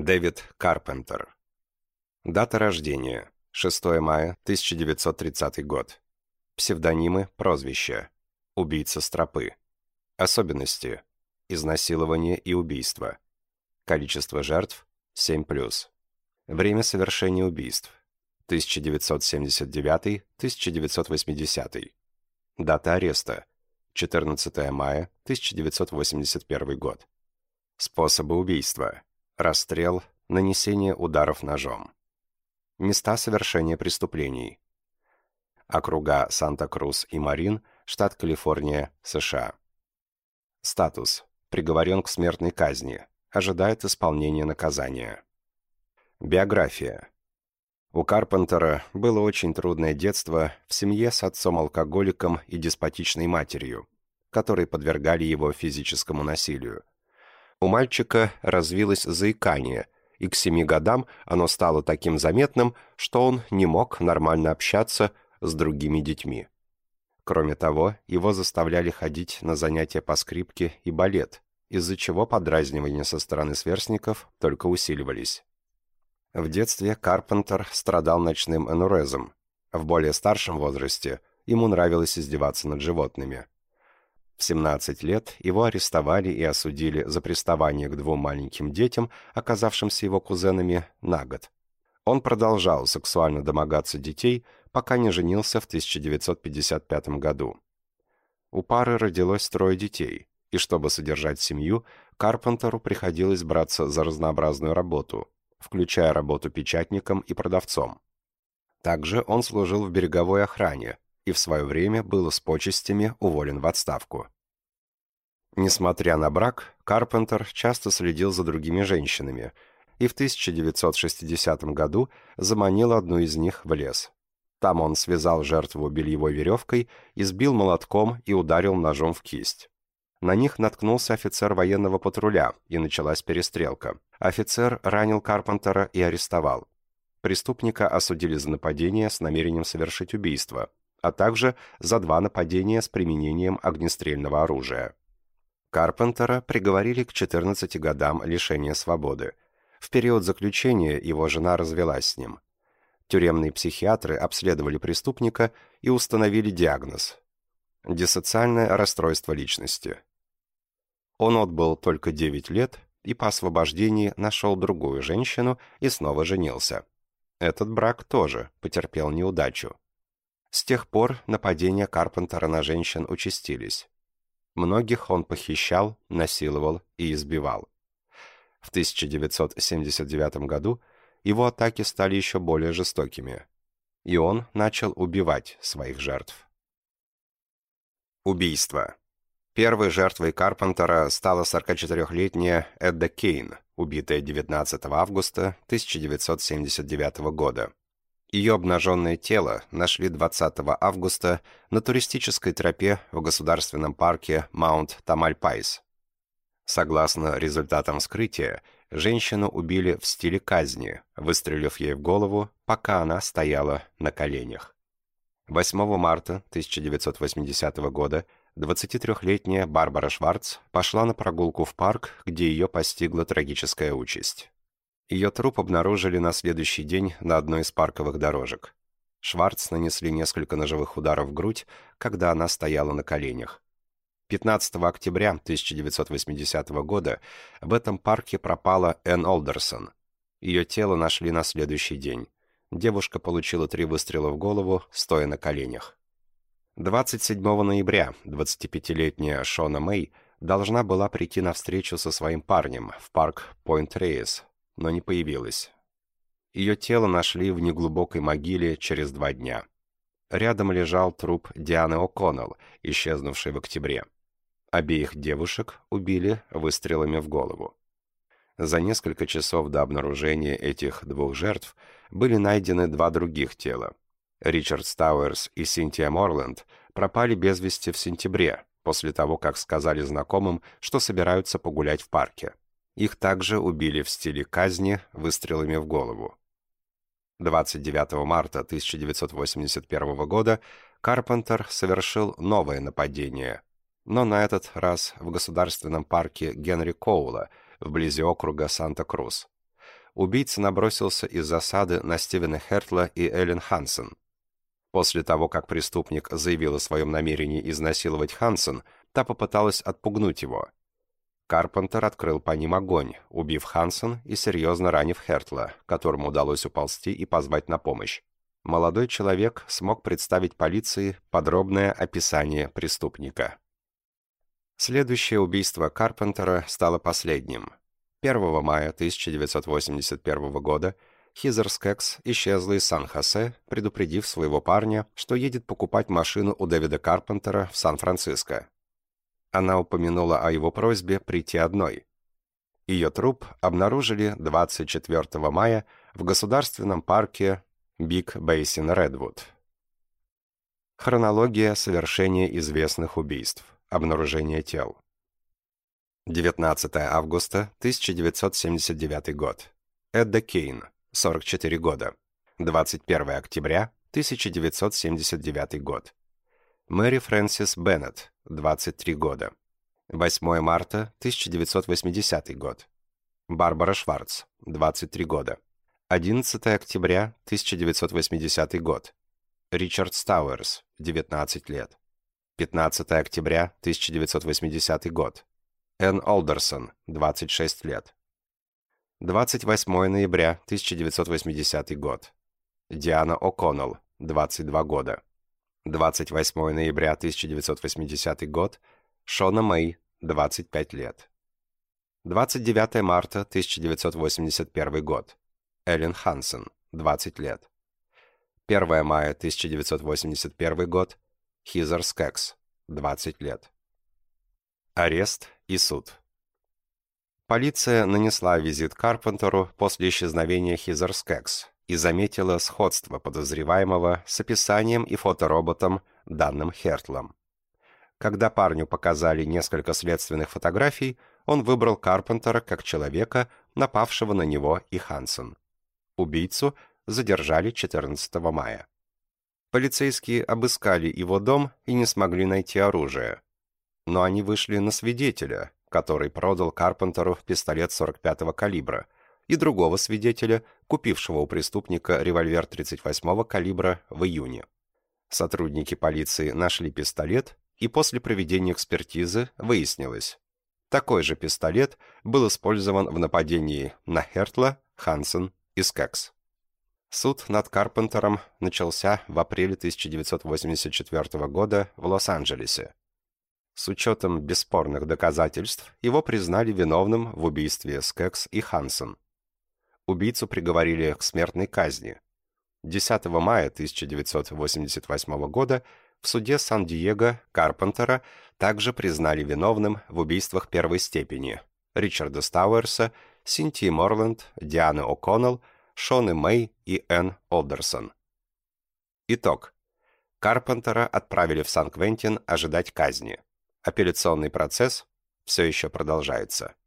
Дэвид Карпентер. Дата рождения. 6 мая 1930 год. Псевдонимы, прозвища. Убийца стропы. Особенности. Изнасилование и убийство. Количество жертв 7+. Время совершения убийств. 1979-1980. Дата ареста. 14 мая 1981 год. Способы убийства. Расстрел, нанесение ударов ножом. Места совершения преступлений. Округа Санта-Крус и Марин, штат Калифорния, США. Статус. Приговорен к смертной казни. Ожидает исполнения наказания. Биография. У Карпентера было очень трудное детство в семье с отцом-алкоголиком и деспотичной матерью, которые подвергали его физическому насилию. У мальчика развилось заикание, и к семи годам оно стало таким заметным, что он не мог нормально общаться с другими детьми. Кроме того, его заставляли ходить на занятия по скрипке и балет, из-за чего подразнивания со стороны сверстников только усиливались. В детстве Карпентер страдал ночным энурезом. В более старшем возрасте ему нравилось издеваться над животными – в 17 лет его арестовали и осудили за приставание к двум маленьким детям, оказавшимся его кузенами, на год. Он продолжал сексуально домогаться детей, пока не женился в 1955 году. У пары родилось трое детей, и чтобы содержать семью, Карпентеру приходилось браться за разнообразную работу, включая работу печатником и продавцом. Также он служил в береговой охране, и в свое время был с почестями уволен в отставку. Несмотря на брак, Карпентер часто следил за другими женщинами и в 1960 году заманил одну из них в лес. Там он связал жертву бельевой веревкой, избил молотком и ударил ножом в кисть. На них наткнулся офицер военного патруля, и началась перестрелка. Офицер ранил Карпентера и арестовал. Преступника осудили за нападение с намерением совершить убийство – а также за два нападения с применением огнестрельного оружия. Карпентера приговорили к 14 годам лишения свободы. В период заключения его жена развелась с ним. Тюремные психиатры обследовали преступника и установили диагноз – диссоциальное расстройство личности. Он отбыл только 9 лет и по освобождении нашел другую женщину и снова женился. Этот брак тоже потерпел неудачу. С тех пор нападения Карпентера на женщин участились. Многих он похищал, насиловал и избивал. В 1979 году его атаки стали еще более жестокими, и он начал убивать своих жертв. Убийство. Первой жертвой Карпентера стала 44-летняя Эдда Кейн, убитая 19 августа 1979 года. Ее обнаженное тело нашли 20 августа на туристической тропе в государственном парке Маунт Тамальпайс. Согласно результатам вскрытия, женщину убили в стиле казни, выстрелив ей в голову, пока она стояла на коленях. 8 марта 1980 года 23-летняя Барбара Шварц пошла на прогулку в парк, где ее постигла трагическая участь. Ее труп обнаружили на следующий день на одной из парковых дорожек. Шварц нанесли несколько ножевых ударов в грудь, когда она стояла на коленях. 15 октября 1980 года в этом парке пропала Энн Олдерсон. Ее тело нашли на следующий день. Девушка получила три выстрела в голову, стоя на коленях. 27 ноября 25-летняя Шона Мэй должна была прийти на встречу со своим парнем в парк Пойнт-Рейс но не появилась. Ее тело нашли в неглубокой могиле через два дня. Рядом лежал труп Дианы О'Коннелл, исчезнувшей в октябре. Обеих девушек убили выстрелами в голову. За несколько часов до обнаружения этих двух жертв были найдены два других тела. Ричард Стауэрс и Синтия Морленд пропали без вести в сентябре, после того, как сказали знакомым, что собираются погулять в парке. Их также убили в стиле казни выстрелами в голову. 29 марта 1981 года Карпентер совершил новое нападение, но на этот раз в государственном парке Генри Коула, вблизи округа Санта-Крус. убийца набросился из засады на Стивена Хертла и Эллен Хансен. После того, как преступник заявил о своем намерении изнасиловать Хансен, та попыталась отпугнуть его. Карпентер открыл по ним огонь, убив Хансен и серьезно ранив Хертла, которому удалось уползти и позвать на помощь. Молодой человек смог представить полиции подробное описание преступника. Следующее убийство Карпентера стало последним. 1 мая 1981 года Хизер Скекс исчезла из Сан-Хосе, предупредив своего парня, что едет покупать машину у Дэвида Карпентера в Сан-Франциско. Она упомянула о его просьбе прийти одной. Ее труп обнаружили 24 мая в государственном парке Биг Бейсин Редвуд. Хронология совершения известных убийств. Обнаружение тел. 19 августа 1979 год. Эдда Кейн, 44 года. 21 октября 1979 год. Мэри Фрэнсис Беннет, 23 года. 8 марта 1980 год. Барбара Шварц, 23 года. 11 октября 1980 год. Ричард Стауэрс, 19 лет. 15 октября 1980 год. Энн Олдерсон, 26 лет. 28 ноября 1980 год. Диана О'Коннелл, 22 года. 28 ноября 1980 год. Шона Мэй, 25 лет. 29 марта 1981 год. Эллен Хансен, 20 лет. 1 мая 1981 год. Хизер Скекс, 20 лет. Арест и суд. Полиция нанесла визит Карпентеру после исчезновения Хизер Скекс и заметила сходство подозреваемого с описанием и фотороботом, данным Хертлом. Когда парню показали несколько следственных фотографий, он выбрал Карпентера как человека, напавшего на него и Хансен. Убийцу задержали 14 мая. Полицейские обыскали его дом и не смогли найти оружие. Но они вышли на свидетеля, который продал Карпентеру пистолет 45-го калибра, и другого свидетеля, купившего у преступника револьвер 38-го калибра в июне. Сотрудники полиции нашли пистолет, и после проведения экспертизы выяснилось, такой же пистолет был использован в нападении на Хертла, Хансен и Скекс. Суд над Карпентером начался в апреле 1984 года в Лос-Анджелесе. С учетом бесспорных доказательств, его признали виновным в убийстве Скекс и Хансен. Убийцу приговорили к смертной казни. 10 мая 1988 года в суде Сан-Диего Карпентера также признали виновным в убийствах первой степени Ричарда Стауэрса, Синтии Морленд, Дианы О'Коннелл, Шоны Мэй и Энн Олдерсон. Итог. Карпентера отправили в Сан-Квентин ожидать казни. Апелляционный процесс все еще продолжается.